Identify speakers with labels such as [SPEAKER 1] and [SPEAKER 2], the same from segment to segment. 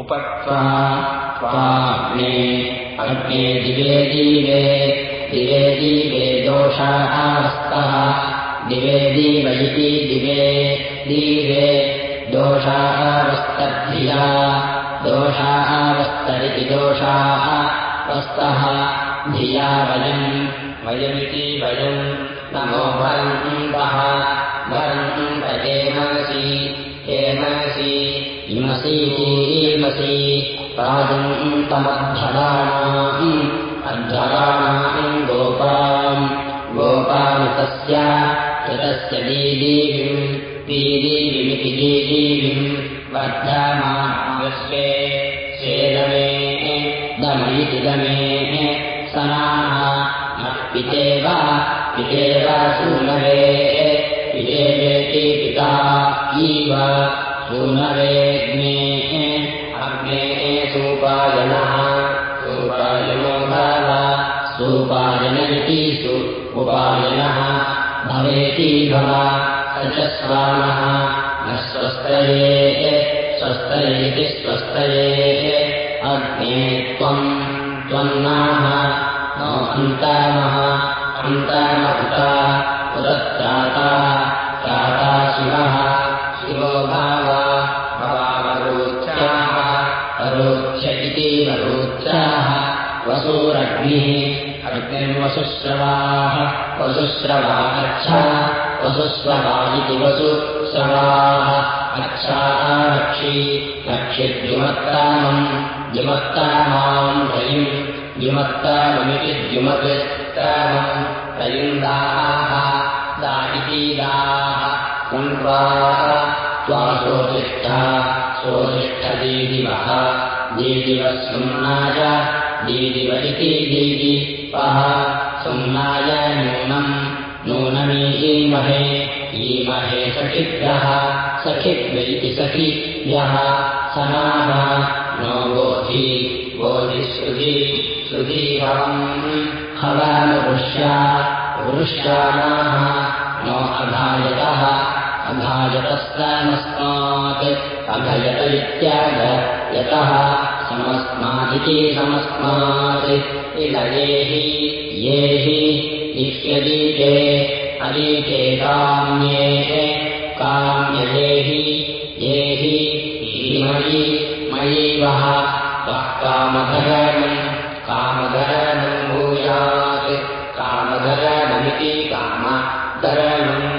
[SPEAKER 1] उपत्वा त्वाग्ने अग्ने दिवे दीवे दिवे दीवे दोषास्तः दिवे दीव इति दिवे दीवे दोषावस्तद्धिया दोषावस्तरिति दोषाः वस्तः धिया वयम् वयमिति वयम् नमो वरन्तः वरन्तकेमसि हेमसि इमसीमसि प्रादन्तमध्वराणाम् अध्वराणाम् गोपाम्। गोपामितस्य ऋतस्य दीदीविम् दीदीविमिति दीदीविम् वर्धमानस्ये सेदमे दमयिति दमे सनाः पितेव पितेव सूनवे पितेवेति पिता इव सूनवेग्ने अग्ने भाव सूपायन इति उपायनः। भवेति भव च स्वामः न स्वस्तये स्वस्तयेति स्वस्तये अग्ने त्वम् त्वन्नाः नो अन्तामः अन्तामहुता उदत्राता त्राता शिवः शिवो भाव भवावरोच्याः अरोच्य इति वरोच्याः वसूरग्निः अग्निर्वसुश्रवाः वसुश्रवा अच्छा वसुस्रवा इति वसुश्रवाः अच्छा रक्षि रक्षिद्युमत्तामम् द्युमत्तामाम् रयिम् द्युमत्ताममिति द्युमत्तामम् रयिन्दाः दा दाः कुण्वा त्वा सोतिष्ठा सोतिष्ठदीदिवः दीदिवः सुम्नाय दीदिव इति दीदिवः सुम्नाय नूनम् नूनमीमहे ईमहे सखिभ्यः सखिभ्यैति सखिभ्यः समाः नो बोधि बोधिश्रुधि श्रुधीहवम् हवानुपुष्या पुरुष्याणाः नो अघायतः अघायतस्तमस्मात् अघयत इत्याग यतः समस्मादिति समस्मात् इलयेहि ये हि इत्यदीते अदीते काम्ये काम्ययेहि ये हि मयि मयि वः वः कामधरणम् कामधरणम् भूयात् कामधरणमिति कामधरणम्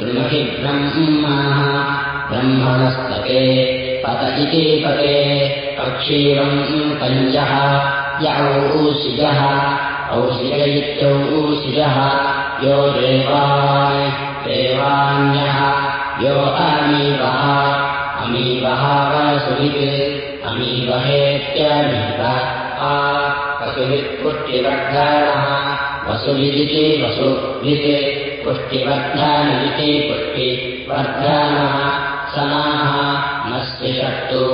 [SPEAKER 1] कृणुहि ब्रह्मणः ब्रह्मणस्तके पत इति पते अक्षीरम् पञ्चः यौषिजः औषिज इत्यौषिजः यो देवान् देवान्यः यो अमीवः अमीवः वसुवित् अमीवहेत्यमीव आ वसुवित्पुष्टिवर्धनः वसुविदिति वसुवित् पुष्टिवर्धनमिति पुष्टिवर्धनः समाः न शिषट्टु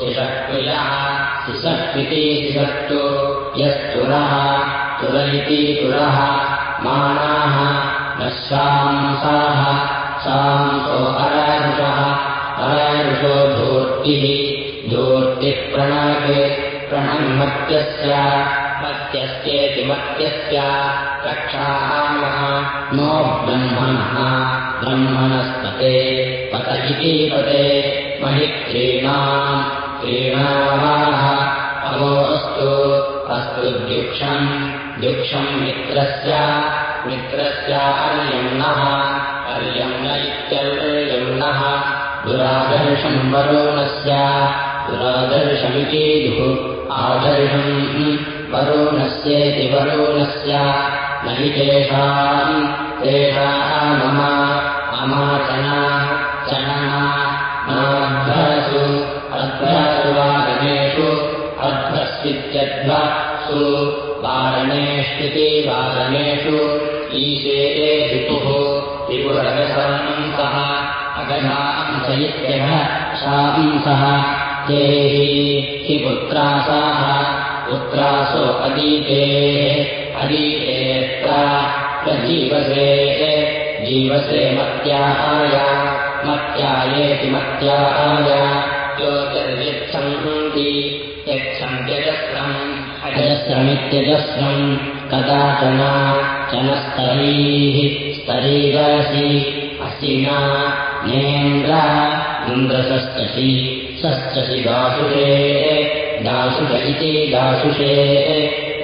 [SPEAKER 1] शिषट्टु यः शिषक्विति शिषट्टु यस्तुरः तुर इति तुरः मानाः न शांसाः शांसो अररुषः अररुषो धूर्तिः धूर्तिः प्रणक् प्रणन्मत्यस्य मत्यस्येति मत्यस्य रक्षामः नो ब्रह्मणः ब्रह्मणस्तते पत इति पते महित्रीणाम् क्रीणावाः अवो अस्तु द्युक्षम् द्युक्षम् मित्रस्य मित्रस्य अर्यम्नः अर्यम्न इत्यर्यम्नः दुरादर्शम् वरुणस्य दुरादर्शमिति धु आदर्शम् वरुणस्येति वरुणस्य न हि तेषाम् तेषाम् मम अमाचना चना नाध्वसु अध्वसु वारणेषु अध्वस्वित्यध्वसु वारणेष्विति वारणेषु ईशे ऋतुः त्रिपुरगशंसः अगशांस इत्यघ शांसः ते हि पुत्रासाः पुत्रासो अदीतेः अदीतेऽत्र प्रजीवसे जीवसे मत्याय मत्यायेति मत्याय ज्योतिर्यच्छन्ति यच्छन्त्यजस्रम् अजस्रमित्यजस्रम् कदाचन चनस्तरीः स्तरीरसि असिना नेन्द्र सश्चसि दासुषे दासुष इति दासुषे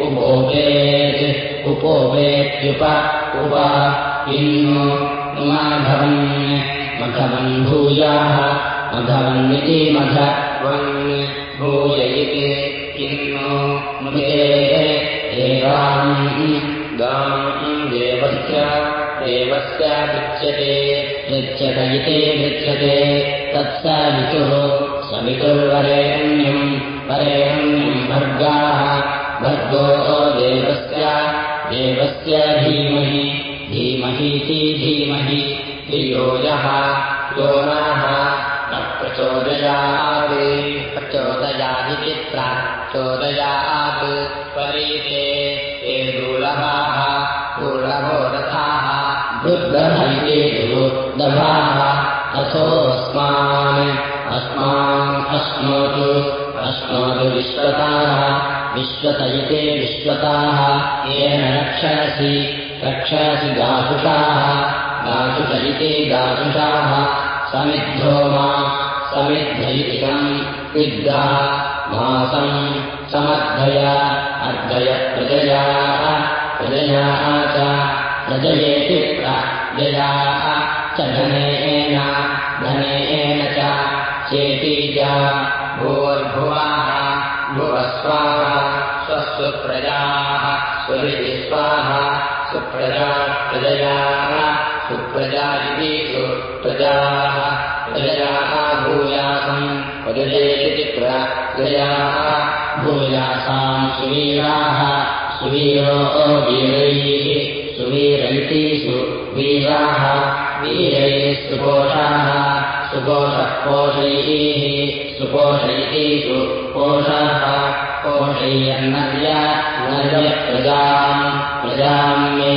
[SPEAKER 1] उपोपेत् उपोपेत्युप उप इन्नु माघवन् मघवन् भूयाः मघवन्निति मघवन् भूययिते किन्नु मुदे एवाम् गाम् देवस्य देवस्य पृच्छ्यते पृच्छ्यत इति पृच्छ्यते तत्सवितुः सवितुर्वरेण्यम् वरेण्यम् भर्गाः भर्गो देवस्य देवस्य धीमहि धीमहीति धीमहि त्रियोजः योनाः न प्रचोदयात् प्रचोदयादिति प्रचोदयात् परीते ते दुर्लभाः दुर्लभो रथाः दुर्गभैते दुर्दभाः अथोऽस्मान् अस्मान् अश्नोतु अश्नोतु विश्वताः विश्वतयिते विश्वताः येन रक्षसि रक्षसि गातुषाः गातुषयिते गातुषाः समिद्धो मा समिद्धयितिकम् विद्धा मासम् समर्थय अर्धय प्रजयाः प्रजयाः च प्रजयेति प्रजयाः च धनेन धनेन च चेति च भूर्भुवाः भुवस्वाः स्वस्वप्रजाः स्वरिति स्वाहा सुप्रजा प्रजयाः सुप्रजा इति सुप्रजाः प्रजयाः भूयासम् प्रजयेति प्रजयाः भूयासाम् सुवीराः सुवीरो वीरैः सुवीर इति सुवीराः वीरैः सुपोषाः सुपोषः पोषैः सुपोष इति सुपोषाः पोषय्यन्नर्य नर्यप्रजाम् प्रजाम् मे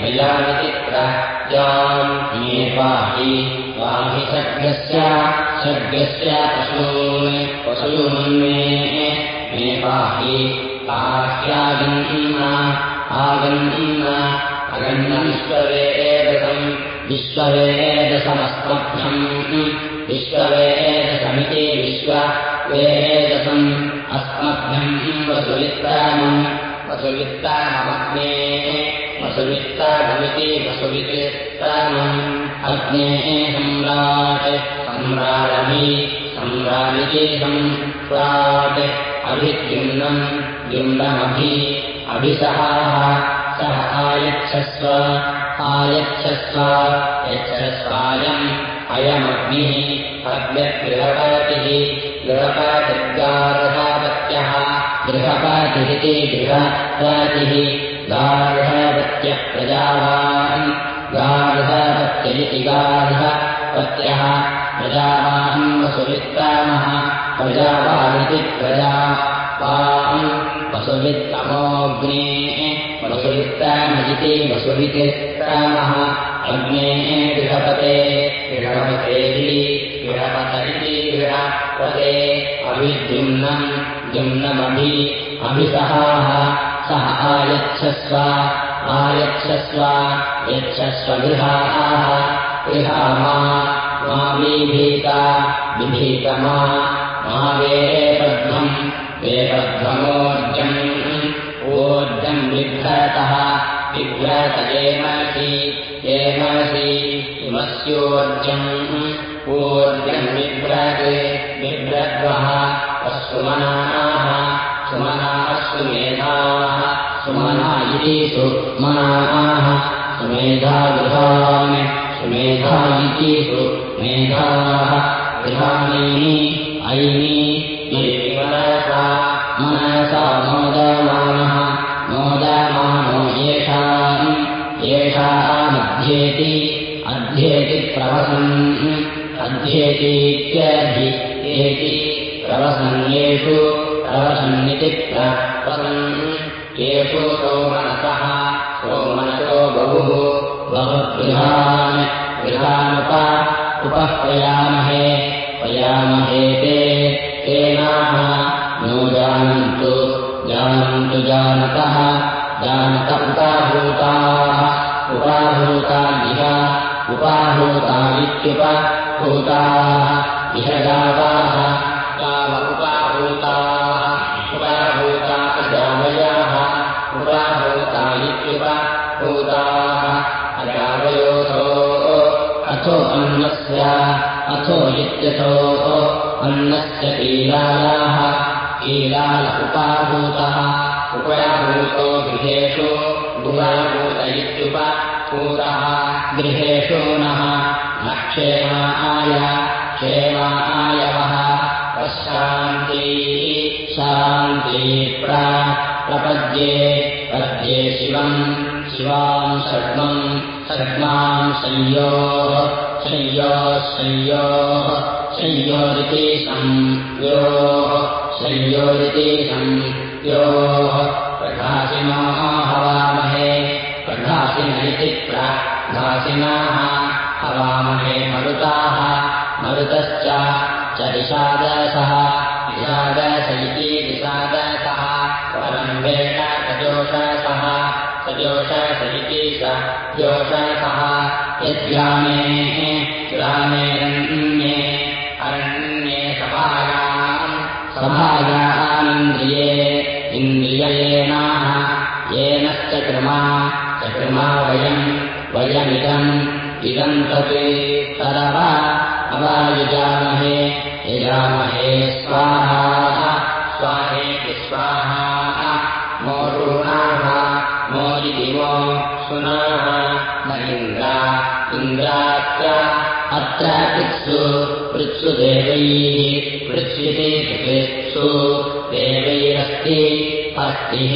[SPEAKER 1] प्रजामिति प्रजाम् मे पाहि पाहि सर्गस्य सर्गस्य पशून् पशून् मे मे पाहि पाह्यागन्ना आगन्ना अगन्नविश्ववेदसम् विश्ववेदसमस्मभ्यम् विश्ववेदसमिति विश्ववेदसम् अस्मभ्यम्। वसुवित्तामम् वसुवित्तामग्ने वसुवित्ताममिति वसुवित्तामम्। अग्ने सम्राट् सम्राडभि सम्राडिति सम्राट् अभिद्युम्नम् द्युम्नमभि अभिसहाः सह आयच्छस्व आयच्छस्व यच्छस्वायम् अयमग्निः अग्निर्गृहपतिः गृहपतिर्गार्हपत्यः गृहपतिरिति गृहपतिः गार्हपत्यः प्रजावान् गार्हपत्य इति गार्हपत्यः प्रजावान् वसुवित्तामः प्रजावानिति प्रजा वाम् वसुवित्तमोऽग्नेः वसुवित्तामजिति वसुवित्तामः अग्नेः गृहपते गृहपतेति गृहपत इति गृहपते। अभिद्युम्नम् द्युम्नमभि अभिसहाः सह आयच्छस्व आयच्छस्व यच्छस्व गृहाः। गृहामा मा विभीता विभीतमा। मा वेपध्वम् वेपध्वमोर्जम् ऊर्जम् बिभ्रतः बिभ्रत एमसि एमसि किमस्योर्जम् ऊर्जम् बिभ्रत् बिभ्रद्वः सुमनाः सुमनाः सुमेधाः सुमना इति सुमनाः सुमेधा गृहान् सुमेधा इति सुमेधाः गृहाणि ऐनि मनसा मनसा मोदमानः मोदमानो येषाम् येषामध्येति अध्येति प्रवसन् अध्येतीत्यध्येति प्रवसन्येषु प्रवसन्निति प्रवसन् येषु सोमनसः सोमनसो बहुः बहुगृहान् गृहानुप उपः पयामहे पयामहे ते तेनाः। नो जानन्तु जानन्तु जानतः जानत उपाभूताः उपाभूतादिह उपाभूता इत्युपभूताः इह गाव अथो इत्यथोः अन्नस्य कीलायाः कीलाल उपाभूतः उपयाभूतो गृहेषु गुणाभूत इत्युपभूतः गृहेषु नः न क्षेमाय क्षेमायवः पश्शान्ती शान्ति प्रपद्ये पद्ये शिवम् शिवाम् षड्मम् षड्माम् संयोः संयोः संयोः संयोरिति संयोः संयोरिति संयोः। प्रकाशिनो हवामहे प्रकाशिन इति प्रकाशिनाः हवामहे मरुताः मरुतश्च च दिशादसः दिशादस इति दिशादसः परम्बेण सजोषसः सजोषस इति स जोषसः यद्ग्रामे ग्रामेरण्ये अरण्ये सभायाम् सभायामिन्द्रिये इन्द्रिययेनाः येनश्च कृमा चकृमा वयम् वयमिदम् इदम् तत् तरव अवायुजामहे यजामहे स्वाहा स्वाहेति स्वाहा पृत्सु देवैरस्ति अस्तिः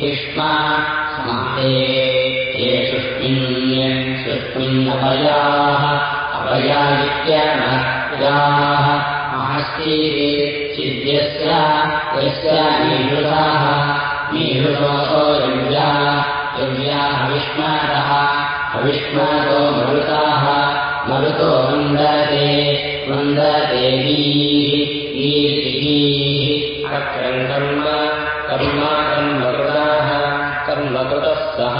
[SPEAKER 1] हिष्मा स्मते। ये सुष्मिन् सुष्मिन्नपयाः अपया इत्यनयाः महस्तीः सिद्ध्यस्य यस्य मीहृताः मीहृतो रव्या रव्या हविष्मातः हविष्मातो मरुताः मरुतो वन्दते वन्दते ईः अक्रम् कर्म कर्मा कर्मकृताः कर्मकृतः सः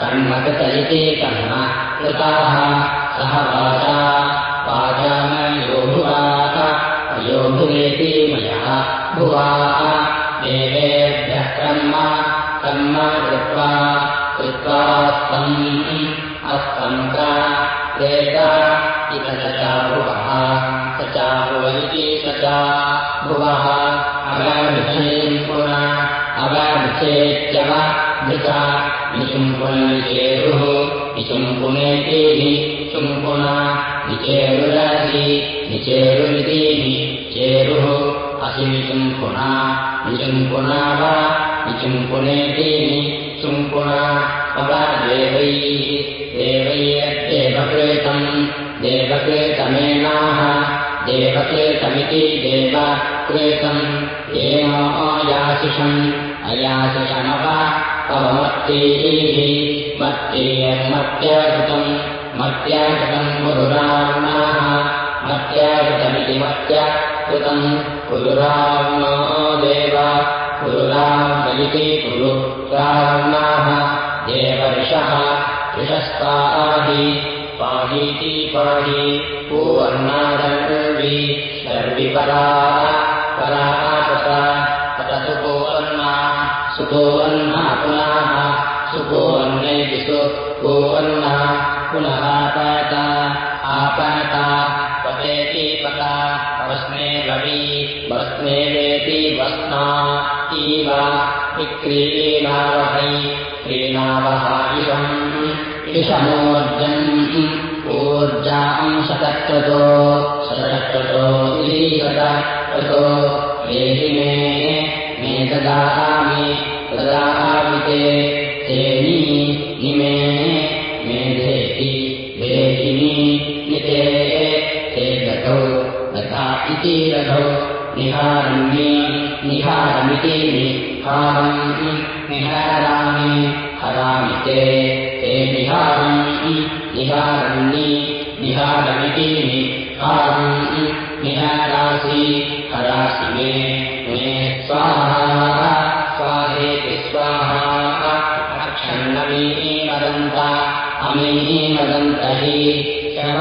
[SPEAKER 1] कर्मकृत इति कर्म कृताः सः वाचा अयो भुवेति मया भुवाः देवेभ्यः कर्म कर्म कृत्वा कृत्वा स्तम् अस्तम् क्रेत इह स च भुवः। स च भुव इति स च भुवः अवरुचेम् पुनः अवरुचेत्यव भृता निचुम्पुननिचेरुः निचुम्पुनेति निचुम्पुना निचेरुरसि निचेरुरिति निचेरुः असि निचुम्पुना निचुम्पुना वा निचुम्पुनेति निचुम्पुना अव देवैः देवैर्देवकृतम् देवकृतमेनाः देवकृतमिति देवकृतम् येनो याशिषम् अयाशिषमव अवमत्तीः मत्तीयर्मत्यकृतम् मत्याकृतम् पुरुरावणाः मत्याकृतमिति मत्याकृतम् पुरुरावणो देव पुरुरावणिति कुरु रावणाः देवऋषः ऋषस्ताहि पाहीति पाहि पूवर्णादर्वि शर्विपरा परा तथा तत सुपोवर्णा सुपोवर्णा सुपोवर्णा पुनः पात आपता पतेति पता वस्ने रवि वस्नेवेति वस्ना इव विक्रीणावहै क्रीणावः इषम् इषमोर्जम् ऊर्जाम् शतक्रतो शतक्रतो शतक्रतो एहि मे ददामि ददामि ते तेनि निमे मे देहि देहिनि निते ते दधौ दधा इति दधौ निहारण्ये निहारमिति निहारम् निहारामि हरामि ते निहारम् निहारण्यि निहारमिति निहारम् निहारासि हरासि मे मे स्वाहा स्वाहेति स्वाहा अक्षण्णमीमदन्त अमीमदन्त हि शव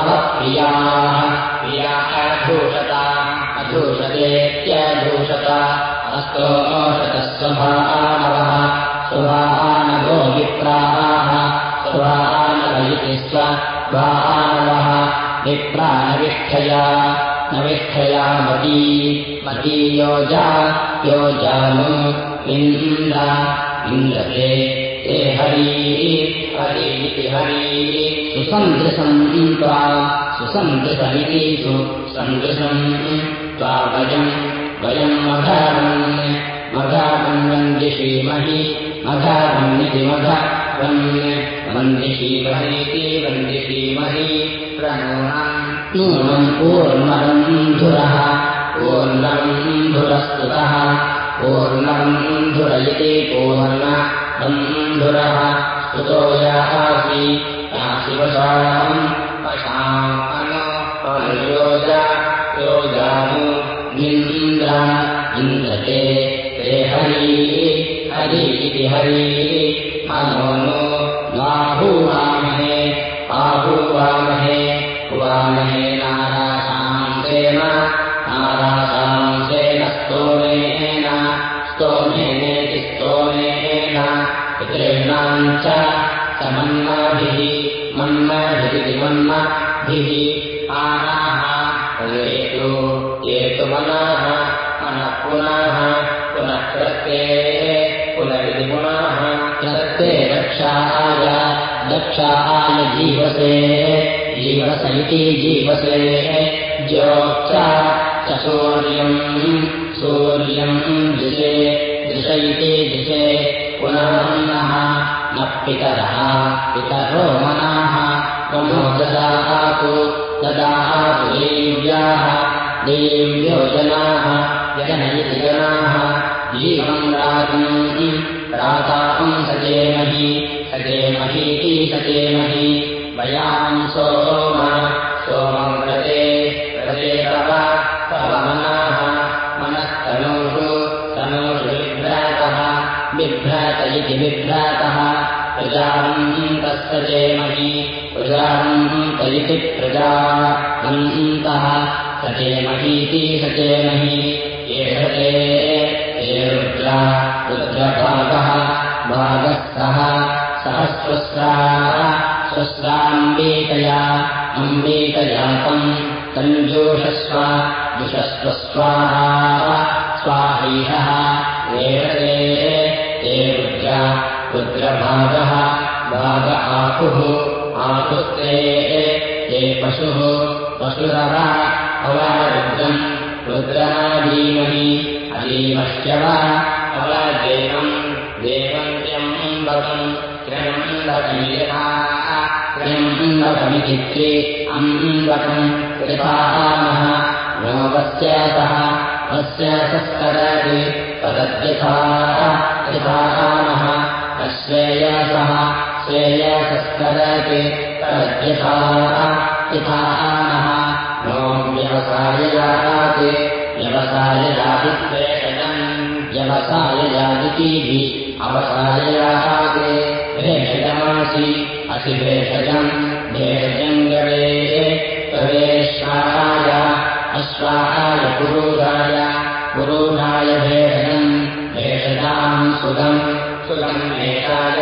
[SPEAKER 1] अवप्रियाः अधूषतेत्यधूषत अस्तोषतः स्वभानवः स्वभानवो विप्राः स्वभानव इति स्वभानवः विप्रानविष्ठया न विष्ठया मती मती योजा योजानु इन्द्र इन्द्रते ते हरी हरीति हरी। सुसन्दृशम् त्वा सुसन्दृशमिति सुसन्दृशम् त्वा वयम् वयम् मघारम् मघारम् वन्दिषीमहि मघारमिति मघवन् वन्दिषीमहीति वन्दिषीमहि प्रणूनम् नूनम् पूर्णबन्धुरः पूर्णबन्धुरस्तुतः पूर्णबन्धुर इति पूर्णबन्धुरः स्तुतो यासि यासि वशाम् अनुयोज योजानु इन्द्र इन्द्रते ते हरी हरि हरी। नो नाहूवामहे आहूवामहे उवामहे जीवसे जीवस इति जीवसे। ज्योक्ष च सूर्यम् सूर्यम् दिशे दिश इति दिशे। पुनर्मन्नः न पितरः पितरो मनाः। मनो ददातु ददातु देव्याः। देव्यो जनाः इति जनाः। राताम् सजेमहि सजेमहीति सजेमहि वयाम् सोम सोमम् व्रते व्रते तव मनाः मनस्तनोषु तनोषु बिभ्रातः इति बिभ्रातः प्रजान्तः सजेमहि प्रजान्त इति प्रजा अन्तः सजेमहीति सजेमहि एष ते हे रुद्रा रुद्रभागः भागः सः सः स्वस्राः स्वस्राम्बीकया अम्बीकजातम् तञ्जोषस्व जुषस्व स्वाहा स्वाहीहः एषते ते रुद्रा रुद्रभागः भाग आहुः आहुस्ते ते पशुः पशुरव अवरुद्रम् रुद्राधीमहि अधीमश्चव अवदेवम् देवम् त्र्यम्बकम् अम्बकम् कृतामः नो वस्यासः वस्यासस्करति तदद्यथा कृतामः अश्रेयसः श्रेयसस्करति तदद्यथा यथामः नो व्यवसाययाति व्यवसाययादित्वेषजम् व्यवसाययादितिभिः अवसाययाति भेषजमासि असि भेषजम् गवे गवेश्वाय अश्वाय पुरूषाय पुरूषाय भेषजम् भेषजाम् सुगम् सुगम् मेषाय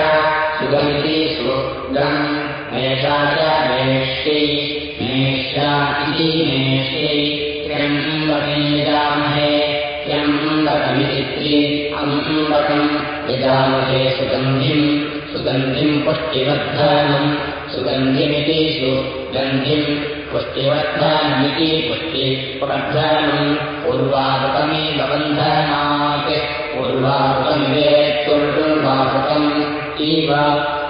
[SPEAKER 1] यजामहे सुगन्धिम् सुगन्धिम् पुष्टिवर्धनम् सुगन्धिमिति सुगन्धिम् पुष्टिवर्धनमिति पुष्टिवर्धनम् पूर्वारुकमेव बन्धनात् पूर्वारुकमिवेत्तुर्वारुकम् इव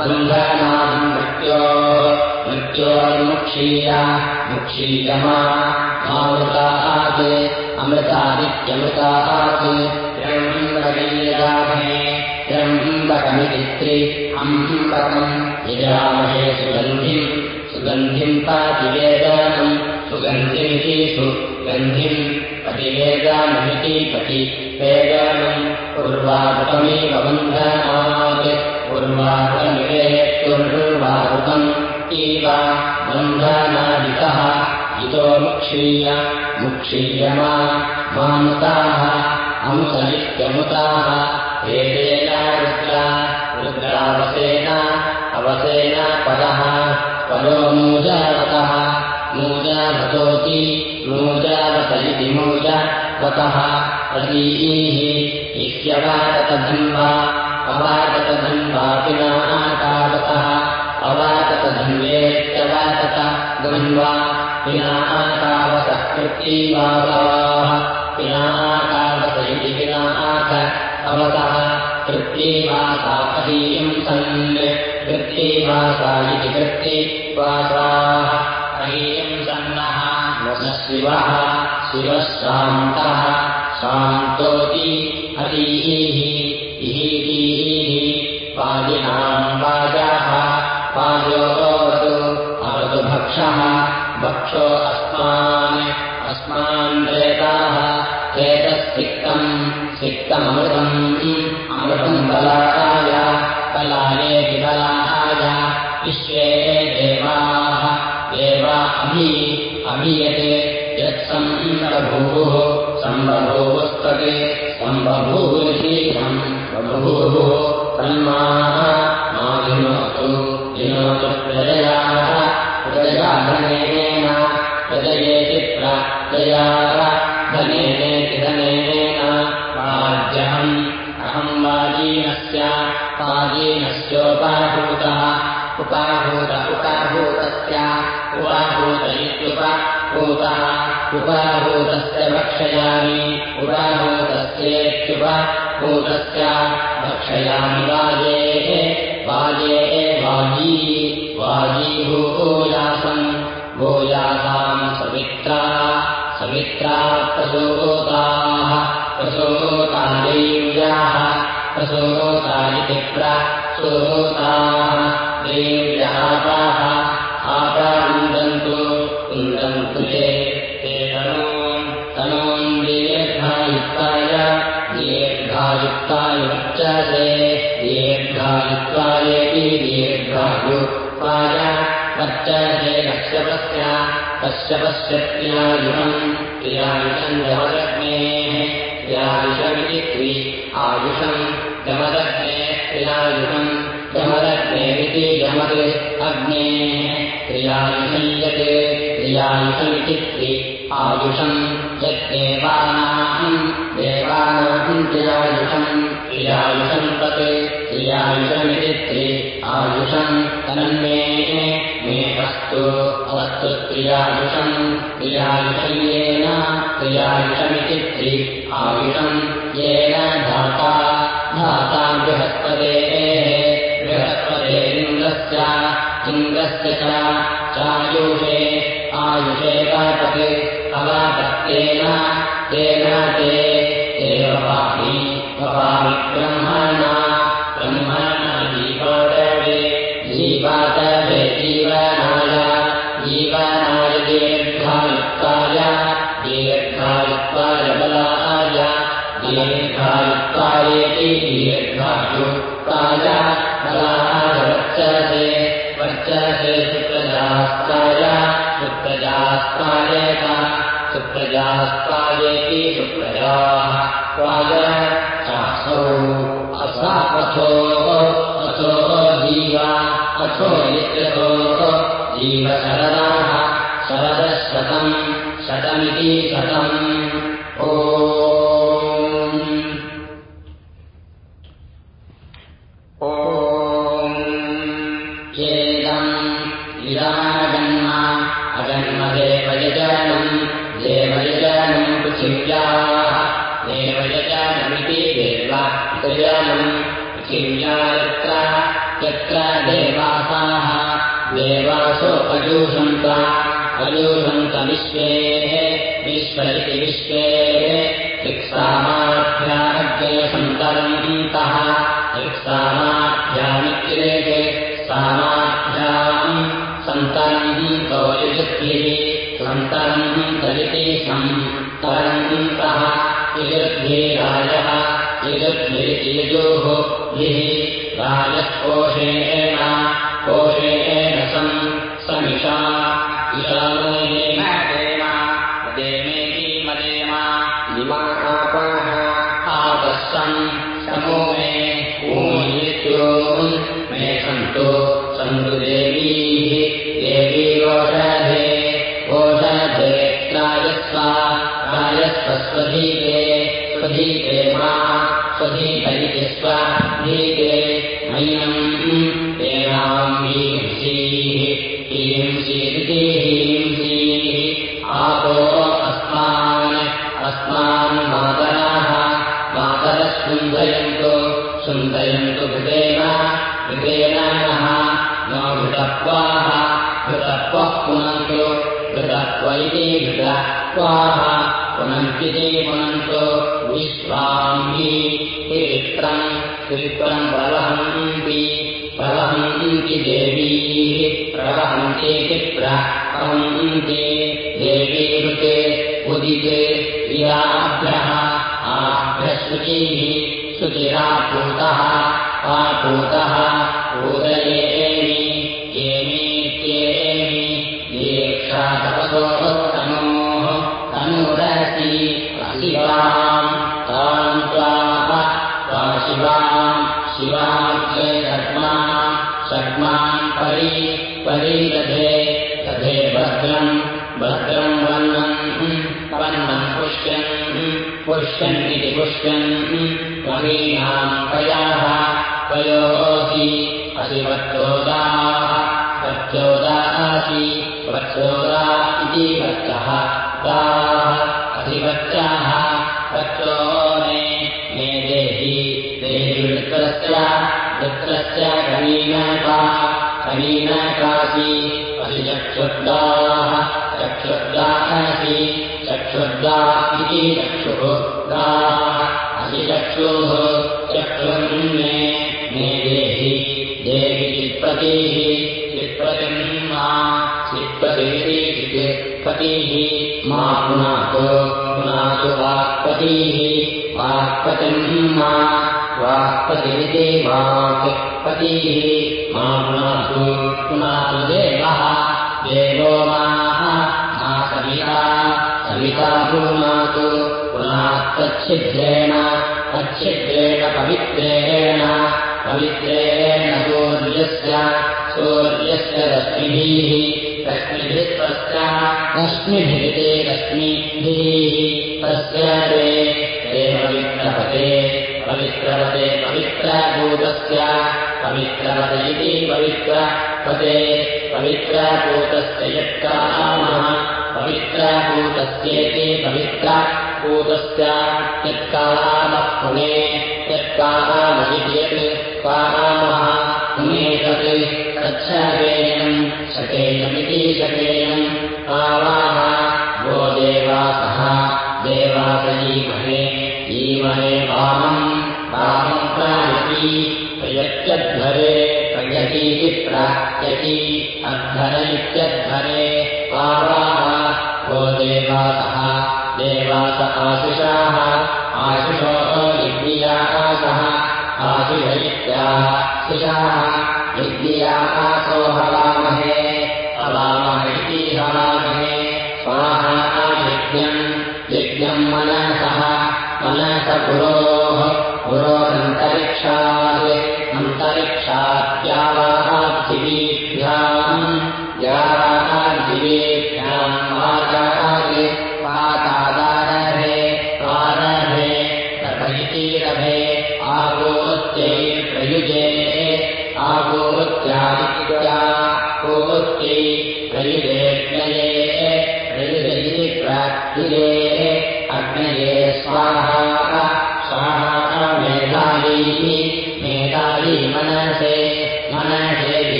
[SPEAKER 1] बन्धनाम् मृत्यो मृत्योर्मुक्षीया मुक्षीयमा मामृतात् अमृतादित्यमृतात् त्र्यम्बकम् यजामहे त्रि अम्बकम् यजामहे सुगन्धिम् सुगन्धिम् पातिवेदानम् सुगन्धिमिति सुगन्धिम् पतिवेदानमिति पति वेदानम् उर्वारुकमेव बन्धनात् उर्वारुकमिवेत्तुर्वारुकम् इव बन्धनादितः इतो मुक्षीय मुक्षीयमा मानुताः अमुसलित्यमुताः वेदेन रुद्रा रुद्रावसेन अवसेन पदः पदो मूजावतः मूजावतोति मूजावत इति मूजवतः प्रतीः इत्यवाततधन्वा अवाततधन्वा पिनाकावतः अवाततधन्वेत्यवातत गन्वा पिनाकावतः कृत्यैवागाः पिनाकावत इति पिनाक अवतः कृत्यैवासा अहीयम् सन्। कृत्यैवासा इति कृत्यैवासाः अहीयम् सन्नः। न शिवः शान्तः शान्तोति हरीः। इहीः पादिनाम् वाजाः पादोऽवतु अवतु भक्षः भक्षो अस्मान् अस्मान् प्रेताः प्रेतस्तिक्तम् सिक्तमृतम् अमृतम् बलाय बलायेति बलाय विश्वे देवाः देवा अभि अभीयते यत्सम्बभूः सम्बभूवस्तते सम्बभूरिति सम्बभूः तन्माः माधिनोतु विनोतु प्रजयाः प्रजया धनेन प्रजयेति धनेनेति धनेन वाद्यहम् अहम् वाजीनस्य वाजीनस्योपाभूतः उपाभूत उपाभूतस्य उपाभूत इत्युपभूतः उपाभूतस्य भक्षयामि उपाभूतस्येत्युपभूतस्य भक्षयामि वाजेः वाजेः वाजी वाजीभूयासम् भूयासाम् सवित्रा सवित्रा प्रसूताः प्रसूता देव्याः प्रसूता इति प्रसूताः देव्यापाः आपान्दन्तु कुन्दन्तु ते ते तनून् तनून् दीर्घायुक्ताय दीर्घायुक्ताय वर्चसे दीर्घायुक्तायेति दीर्घायुक्ताय वर्चसे कश्यपस्य कश्यपस्य क्रियायुषम् क्रियायुषम् जमदग्नेः क्रियायुषमिति क्रि आयुषम् जमदग्नेः क्रियायुषम् जमदग्नेरिति जमत् अग्नेः। क्रियायुषय्यते क्रियायुषमिति क्रि आयुषम् देवानाम् क्रियायुषम् क्रियायुषम् तत् क्रियायुषमिति त्रि आयुषम् तन्मे मे अस्तु अस्तु क्रियायुषम् क्रियायुषय्येन क्रियायुषमिति त्रि आयुषम् येन धाता धाता बृहस्पतेः बृहस्पतेरिन्द्रस्य इन्द्रस्य च चायुषे आयुषे कापत् अवापत्तेन तेन ते एव पाहि भवामि इदानजन्म अजन्म देवयजनम् देवयजनम् पृथिव्याः देवयजनमिति देव यजनम् पृथिव्या यत्र यत्र देवासाः देवासो अजूषन्त अजूषन्तविश्वेः विश्व इति विश्वे ऋक्सामाभ्याग्ययसन्तरन्तः ऋक्सामाभ्यामिक्रेते सामाभ्याम् सन्तरन्तो युजुद्भिः सन्तरन्तरिति सन्तरन्तः युजुद्भिराजः युजुद्भिरिति यजुः भिः राजकोशेन कोशेन सम् समिषा ईशानेन देमेति मदेम इमा आपाः आपः सन् घृतेन नः घृतत्वाः घृतत्वः पुनन्तु घृतत्व इति घृतत्वाः पुनन्त्विति पुनन्तु विश्वाम्बी वित्रम् वित्रम् प्रवहन्ति प्रवहन्ति देवीः प्रवहन्ति देवीरुते उदिते इयाभ्यः आभ्यशुचिः शुचिरापूतः शिवाम् शिवाम् शिवाग्रे षड्माम् षड्माम् परि परिदधे दधे भद्रम् भद्रम् वर्णम् वर्णम् पुष्यन् पुष्यन् इति पुष्यन् त्वमीनाम् पयाः पयोऽसि असि वत्सोदाः वत्सोदासि वत्सोदा इति वत्सः ताः अधिवत्साः वत्सो मे मे देहि देहि वृत्रस्य वृत्रस्य कवीनका कवीनकासि असि चक्षुर्गाः चक्षुर्गासि चक्षुर्गा इति चक्षुः गाः असि चक्षुः चक्षुर्मे मे देहि देहि चित्पतिः चित्पतिम् मा चित्पतिरिति चित्पतिः मा पुनातु पुनातु वाक्पतिः वाक्पतिम् मा वाक्पतिरिति वाक्पतिः मा पुनातु पुनातु देवः देवो माः मा सविता सविता पुनातु पुनात्तच्छिद्रेण अच्छिद्रेण पवित्रेण पवित्रेण सूर्यस्य सूर्यस्य रश्मिभिः तस्य रश्मिभिरिते रश्मिभिः तस्य ते ते पवित्रपते पवित्रपते पवित्रभूतस्य पवित्रपत इति पवित्रपते पवित्रभूतस्य यत्कामः पवित्रभूतस्येति पवित्रभूतस्य यत्कामः पुणे यत्काममिति यत् कामः पुणे तत् तच्छकेयम् शकेयमिति शकेयम् आवाह वो देवासः देवासयीमहे ईमहे वामम् वामम् प्रायति प्रयत्यध्वरे प्रयतीति प्राप्यति अध्वर इत्यध्वरे आवाह वो देवासः देवास आशिषाः आशिषो विद्यासः आशिष इत्याशिषाः विद्यासो हवामहे स्वाहा यज्ञम् यज्ञम् मनसः मनस पुरोः पुरोरन्तरिक्षात्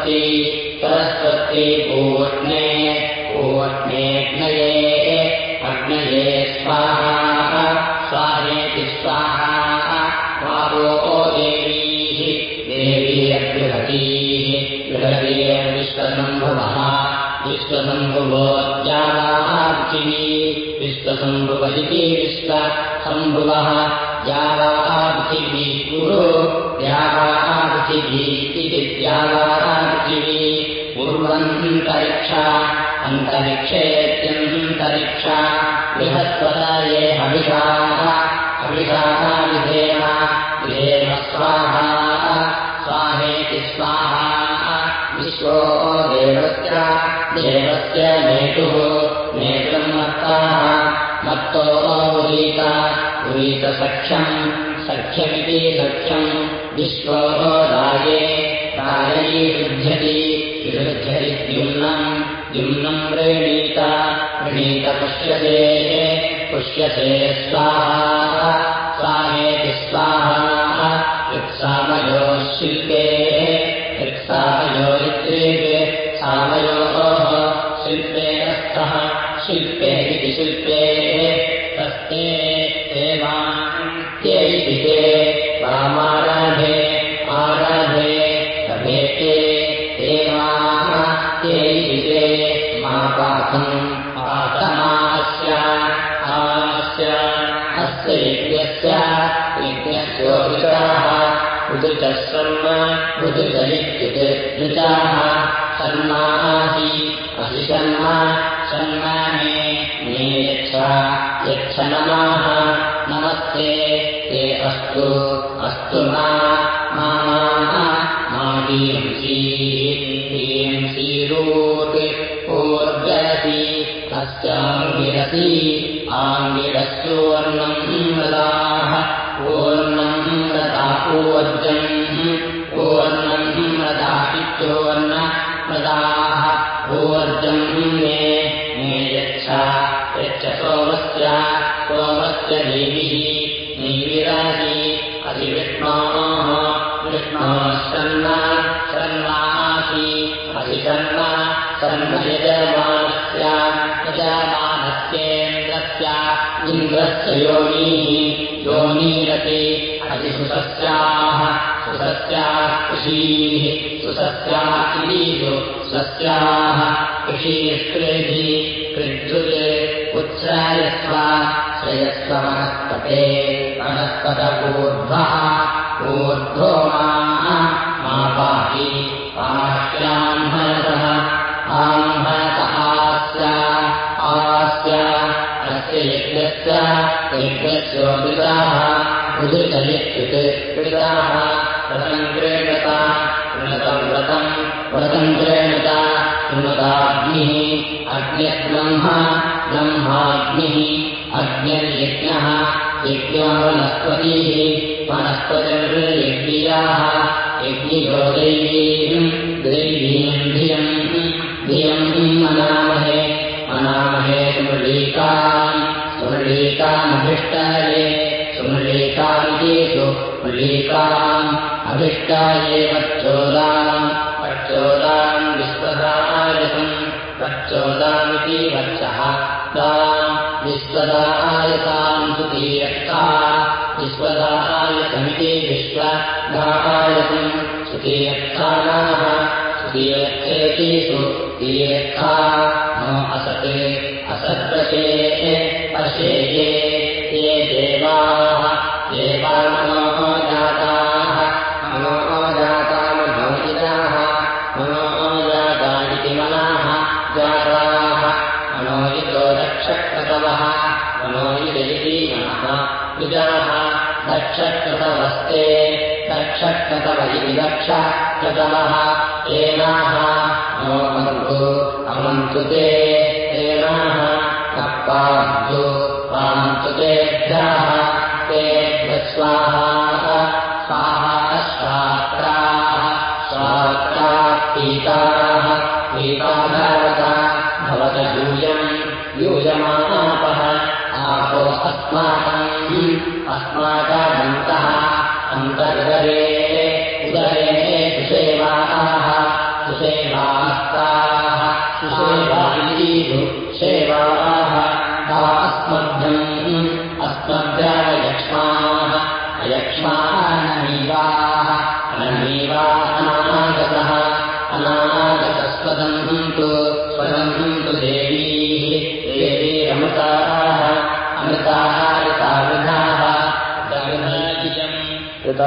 [SPEAKER 1] सरस्वती सरस्वती पूर्णे पूर्णेऽग्नये अग्नये स्वाहा, स्वाहेति स्वाहा, वावो देवीः देवी अग्रहतीः गृहतीः विश्वसम्भवः विश्वसम्भुवदिति विश्वसम्भुवः जावापृथिवी गुरु द्यावापृथिवी इति द्यावापृथिवी पूर्वन्तरिक्षा अन्तरिक्षेत्यन्तरिक्षा बृहस्पता ये हविषाः हविषाः विधेम विधेम स्वाहा स्वाहेति स्वाहा विश्वो देवस्य देवस्य नेतुः नेतुम् मत्ताः मत्तो उरीता उरीतसख्यम् सख्यमिति सख्यम् विश्वो रायैरुध्यति विरुध्यति द्युम्नम् द्युम्नम् प्रेणीत प्रणीत पुष्यते स्वाहा स्वाहेति स्वाहा यत्सामयोः शिल्पे यत्सामयो अस्य यज्ञस्य यज्ञस्योभिताः उदृचः शर्म ऋचाः शर्मासि असि शर्म शर्म मे मे यच्छ नमाः नमस्ते ते अस्तु अस्तु मा मादींसी हींसीरूत् ऊर्जरसि अस्याङ्गिरसि आङ्गिरस्योर्णम् मृदाः पूर्णम् मृदा ऊर्जम् पूर्णम् मृदा इत्योर्ण मृदाः मे मे इन्द्रस्य योनीः योनीरति अधिसुसस्याः सुसस्या कृषीः सुसस्या इलीषु सस्याः कृषीष्कृभिः कृद्धुते उत्सायस्व श्रयस्व वनस्पते वनस्पतपूर्ध्वः ऊर्ध्वो मा पाहि पाह्याम्भरतः आस्य अस्य यज्ञस्य उदृचलित्युत् कृताः व्रतम् क्रीणता कृणतम् व्रतम् व्रतम् क्रीणता कृणताग्निः अग्न्यब्रह्म ब्रह्माग्निः अग्निर्यज्ञः यज्ञो वनस्पतिः दैवीम् धियम् धियम् मनामहे मनामहे सुमृळीकाम् सुमृळीकामभिष्टाये सुमृळीकामिति सुमृळीकाम् अभिष्टाये वच्चोदाम् वच्चोदाम् विश्वदायसम् वच्चोदामिति वत्सः ताम् विश्वदायसाम् सुतीयक्ता विश्वदायसमिति विश्वदायसम् सुतीयक्तानाः सुतीयक्षेति सुतीयक्ता नो असत् असद्वशे पशेये ये देवाः देवा मनो जाताः मनो जाता मनोजिताः मनो जाता। इति मनाः जाताः मनोजितो दक्षक्रतवः मनोजिति मनः विजाः दक्षक्रतवस्ते दक्षक्रतव इति दक्षक्रतवः एनाः नोमन्तु अमन्तु ते एनाः कप्पान्तु पान्तु तेभ्यः तेभ्यः स्वाहा स्वाहा स्वात्राः स्वात्रा पीता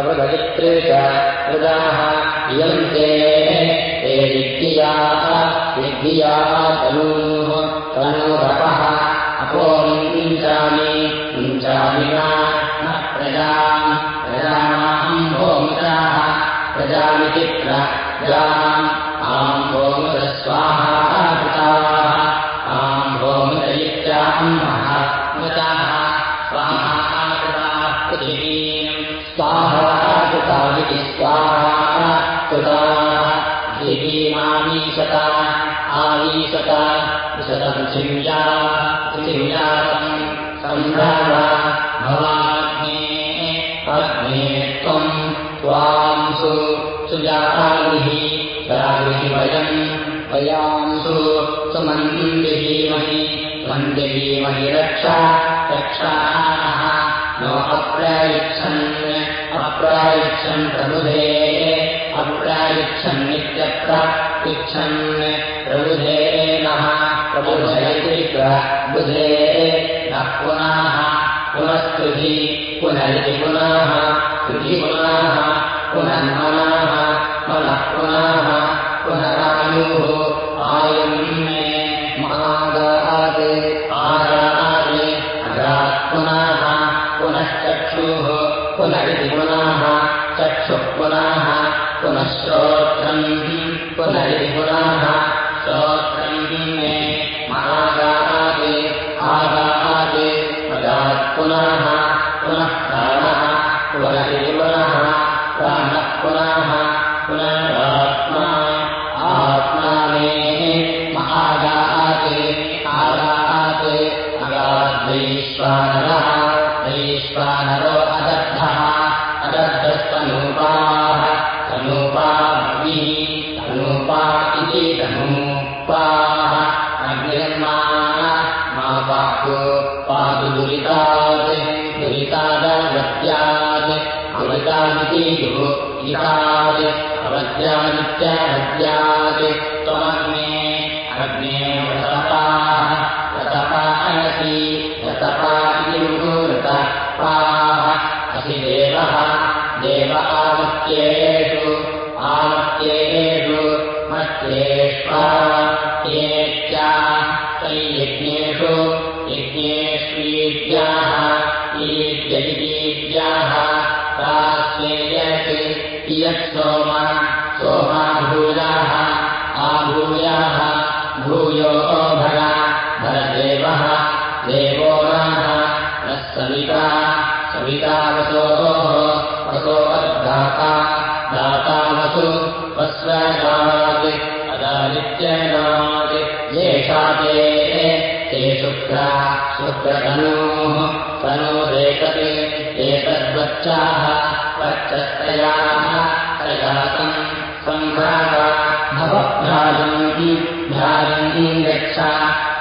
[SPEAKER 1] ऋतवृधवित्रे च वृदाः इयन्ते ते विद्याः विद्याः तनूः तनोरपः अपोञ्चामि मुञ्चामि न प्रजाम् प्रजानाम् होमुदाः प्रजामिति प्रजाम् सम्भ्रम भवाग्ने अग्ने त्वम् त्वांसु सुजागृः जागृहि वयम् वयांसु सुमन्दिहीमहि मन्दिहीमहि रक्षा रक्षाः नो अप्रायच्छन् अप्रायच्छन् प्रबुधे अप्रायच्छन्नित्यत्र इच्छन् प्रबुधे नः प्रबुधयति प्रबुधे न पुनः पुनस्तुधि पुनरिति पुनः। तुधि पुनः। पुनर्मनः पुनः पुनः पुनरायुः। आयुम् मे महागात् आगादे अगात् पुनः। पुनश्चक्षुः। पुनरिति पुनः दुरितात् भूयो भर भरदेवः देवो नः नः सविता सविता वसोः वसो अद्दाता दाता वसु वस्वगात् अदादित्यनात् येषा ते ते शुक्रा शुक्रतनोः तनोरेकते एतद्वच्चाः वच्चस्तयाः तयासम् सम्भ्राता भवभ्राजन्ति भ्राजन्ति गच्छ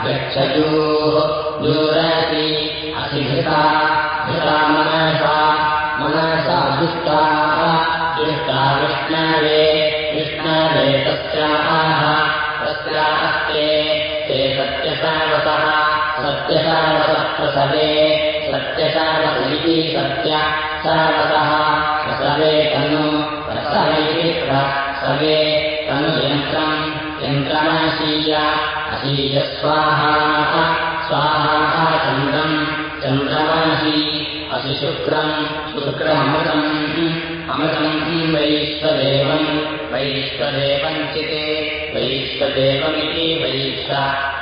[SPEAKER 1] गच्छजोः दूरसि असिघृता घृता मनसा मनसा दुष्टाः दुष्टा विष्णवे विष्णवे तस्याः तस्यास्ते ते सत्यसावसः सत्यसावसः प्रसवे सत्यसावस इति सत्य सावसः प्रसवे तनु प्रसवे अशीय स्वाहा स्वाहा चन्द्रम् चन्द्रमाशी असि शुक्रम् शुक्रमृतम् अमृतम् वैश्वदेवम् वैश्वदेवम् चिते वैश्वदेवमिति वैश्व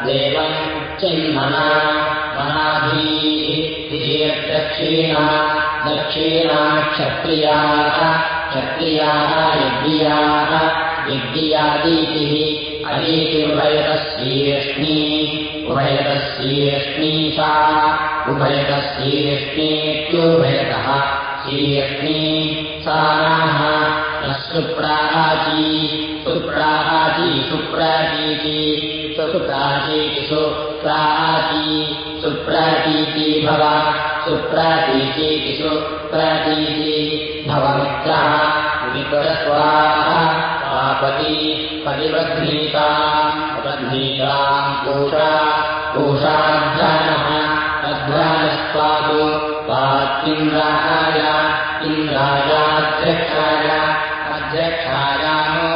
[SPEAKER 1] देवम् चिन्मना। मनाभीः दक्षिणा दक्षिणा क्षत्रियाः क्षत्रियाः यज्ञियाः यज्ञियादीतिः अदीतिरुभयतस्येष्णी उभयतस्येष्णी सा उभयतस्येष्णीत्युभयतः शीयग्नी सा नाः सुप्राची सुप्राची सुप्राचीति सुप्राचीति सुप्राची सुप्राचीति भव सुप्राचीति सुप्राचीति भवमित्रः आपति परिबध्नीताम् बध्नीताम् पूषा पूषाध्यानः अध्वानस्त्वादु वात्युन्द्राय इन्द्रायाध्यक्षाय अध्यक्षायानो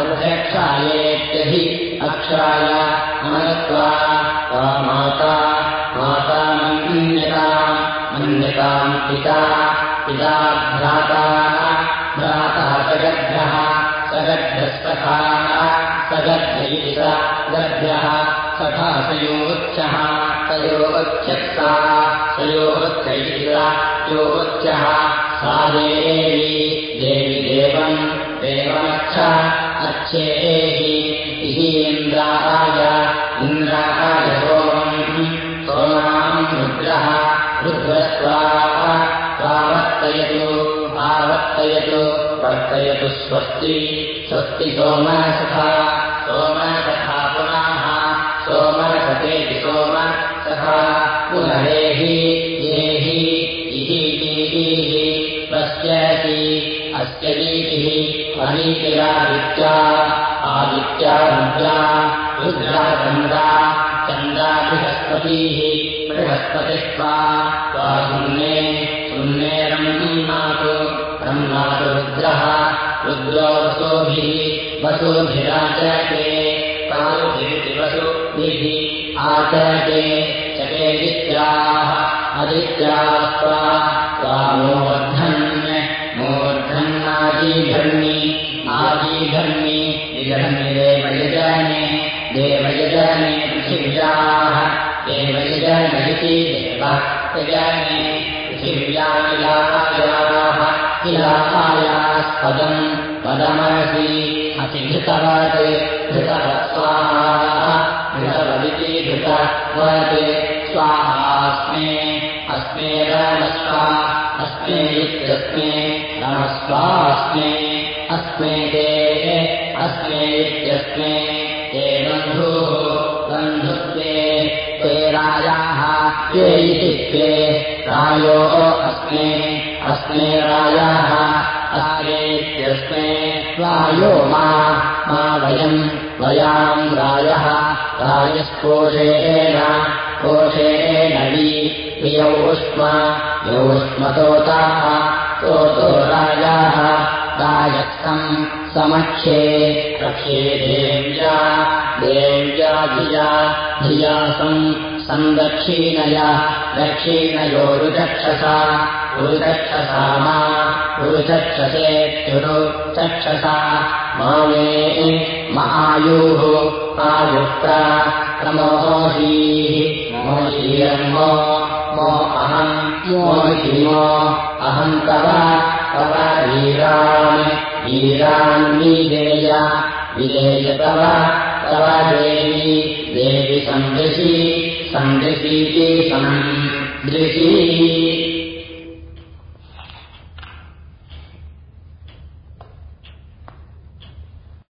[SPEAKER 1] अध्यक्षायेत्यहि अक्षाय अनत्वा वा माता माता मन्यताम् मन्यताम् पिता पिता भ्राता भ्राता सगद्भ्यः सगद्भ्यः सखाः सगद्भ इति स गद्भ्यः सखा सयोगच्छः तयोगच्छत्सा सयोगच्छ इति स योगच्छः सा देवी देवि देवम् देवमच्छ अच्छेहि वर्तयतु स्वस्ति। स्वस्ति सोमसखा पुनः। सोमसखेति सोम सखा पुनरेहि देहि इति पश्यति। अस्य रीतिः अनीतिरादित्या आदित्या रुद्रा रुद्रा चन्द्रा चन्द्रा बृहस्पतिः बृहस्पतिस्त्वा त्वा शून्ये शून्ये रम्नातु रम्नातु रुद्रः रुद्रो वसोभिः वसुभिराचके तावुभिरिति वसुभिः आचके चकेदित्याः अदित्यास्त्वा त्वामोवर्धन् मोर्धन्नाजीघर्मि आजीघर्मि विघर्मि देवयजने देवयजने पृथिव्याः देवयजनयति देव यजने पृथिव्यामिलायाः इलायास्पदम् पदमसि अतिघृतवत् घृतवत्स्वाहा घृतवदिति घृतवत् स्वाहास्मे अस्मे रामस्वा अस्मे इत्यस्मे नमस्वास्मे अस्मे ते अस्मे इत्यस्मे ते बन्धुः बन्धुत्वे ते राजाः ते इति ते रायो अस्मे अस्मे राजाः अस्मेत्यस्मे रायो मा मा वयम् वयाम् रायः रायस्कोशेन कोशेन वि प्रियौष्म यौष्मतोताः तोतो राजाः राजक्तम् समक्षे रक्षे देव्या देव्या धिया धिया सम् सन्दक्षीणया दक्षिणयो रुचक्षसा रुचक्षसा मा रुचक्षसेत्युरु चक्षसा मा मे मायुः आयुक्ता प्रमोहीः मोहीरन्मो मो अहम् मोहिमो अहम् तव तव वीरान् वीरान् विदेय विदेय तव तव देवी देवि सन्दृशी सन्दृशी